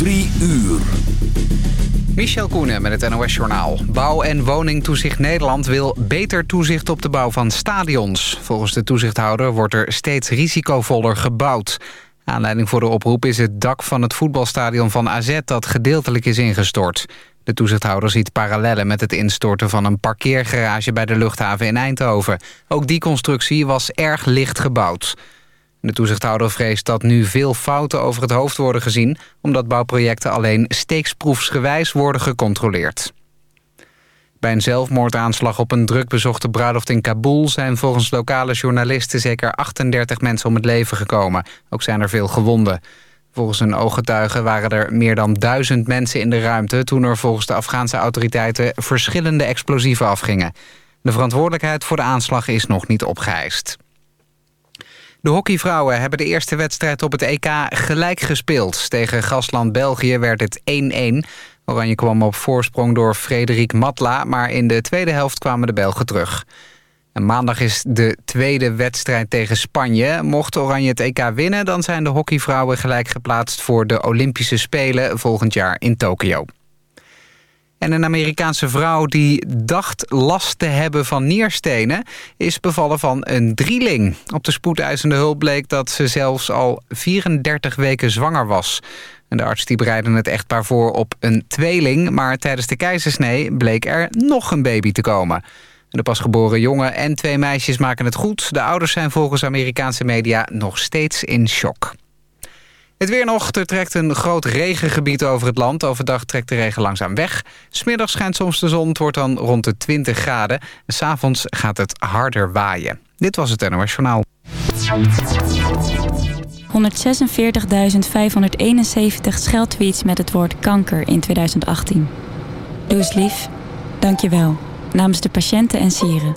Drie uur. Michel Koenen met het NOS-journaal. Bouw- en Woningtoezicht Nederland wil beter toezicht op de bouw van stadions. Volgens de toezichthouder wordt er steeds risicovoller gebouwd. Aanleiding voor de oproep is het dak van het voetbalstadion van AZ... dat gedeeltelijk is ingestort. De toezichthouder ziet parallellen met het instorten van een parkeergarage... bij de luchthaven in Eindhoven. Ook die constructie was erg licht gebouwd. De toezichthouder vreest dat nu veel fouten over het hoofd worden gezien... omdat bouwprojecten alleen steeksproefsgewijs worden gecontroleerd. Bij een zelfmoordaanslag op een drukbezochte bruiloft in Kabul... zijn volgens lokale journalisten zeker 38 mensen om het leven gekomen. Ook zijn er veel gewonden. Volgens een ooggetuige waren er meer dan duizend mensen in de ruimte... toen er volgens de Afghaanse autoriteiten verschillende explosieven afgingen. De verantwoordelijkheid voor de aanslag is nog niet opgeëist. De hockeyvrouwen hebben de eerste wedstrijd op het EK gelijk gespeeld. Tegen gastland België werd het 1-1. Oranje kwam op voorsprong door Frederik Matla... maar in de tweede helft kwamen de Belgen terug. En maandag is de tweede wedstrijd tegen Spanje. Mocht Oranje het EK winnen, dan zijn de hockeyvrouwen gelijk geplaatst... voor de Olympische Spelen volgend jaar in Tokio. En een Amerikaanse vrouw die dacht last te hebben van nierstenen... is bevallen van een drieling. Op de spoedeisende hulp bleek dat ze zelfs al 34 weken zwanger was. En de arts die bereidde het echtpaar voor op een tweeling... maar tijdens de keizersnee bleek er nog een baby te komen. De pasgeboren jongen en twee meisjes maken het goed. De ouders zijn volgens Amerikaanse media nog steeds in shock. Het weer nog. Er trekt een groot regengebied over het land. Overdag trekt de regen langzaam weg. Smiddags schijnt soms de zon. Het wordt dan rond de 20 graden. S'avonds gaat het harder waaien. Dit was het NOS Journaal. 146.571 scheldtweets met het woord kanker in 2018. Doe eens lief. Dank je wel. Namens de patiënten en sieren.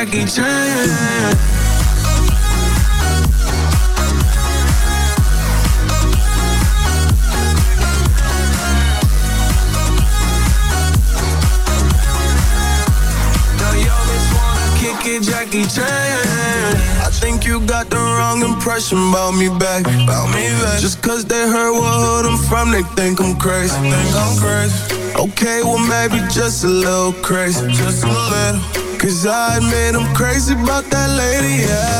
Jackie Chan. Jackie Chan. I think you got the wrong impression about me back. About me back. Just cause they heard what hood I'm from, they think I'm crazy. Think I'm crazy. Okay, well maybe just a little crazy. Just a little. Cause I admit I'm crazy about that lady, yeah.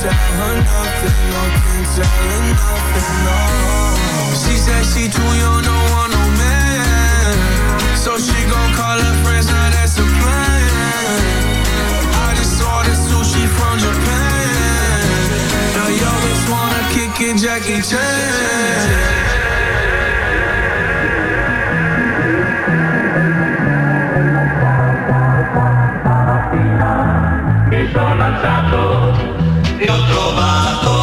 tell her nothing, no, can't tell her nothing, no. She said she too young, no want no man. So she gon' call her friends, now that's a plan. I just ordered sushi from Japan. Now you just wanna kick it, Jackie Chan. Sono alzato e ho trovato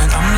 And I'm